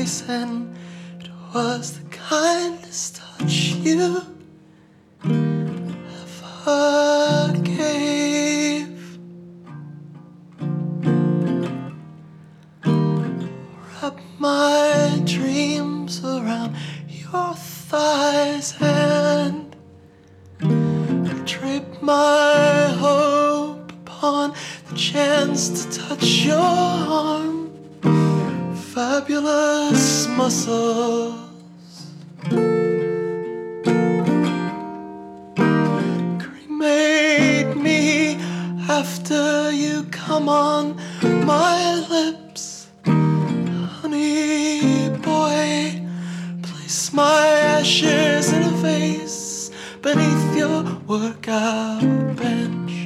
And it was the kindest touch you ever gave. Wrap my dreams around your thighs and drape my hope upon the chance to touch your arm. Fabulous muscles. Cremate me after you come on my lips. Honey boy, place my ashes in a vase beneath your workout bench.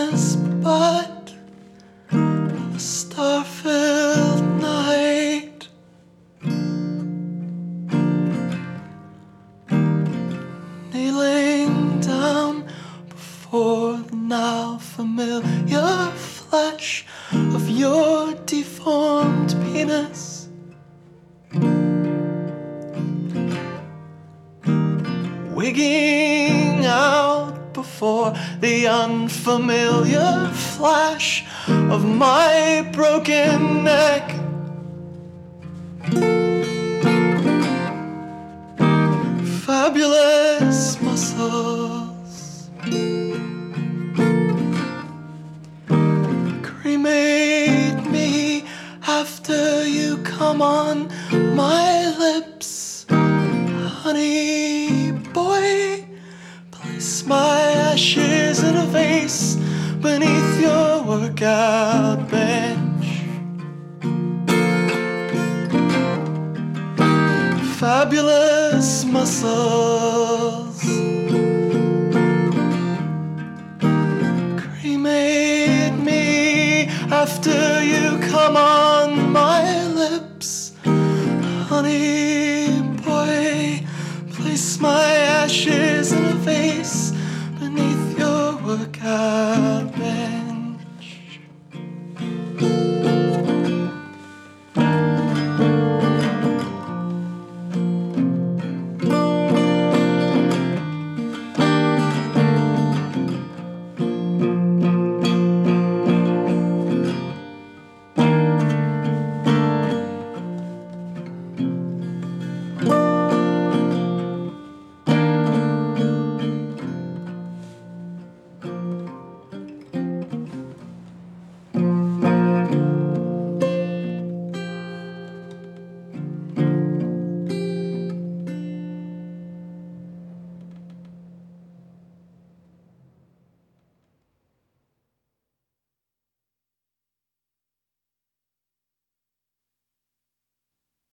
Sexiness, but a star-filled night. Kneeling down before the now familiar flesh of your deformed penis. wigging before the unfamiliar flash of my broken neck. Fabulous muscles. Cremate me after you come on my lips honey boy. Ashes in a vase beneath your workout bench. Fabulous muscles.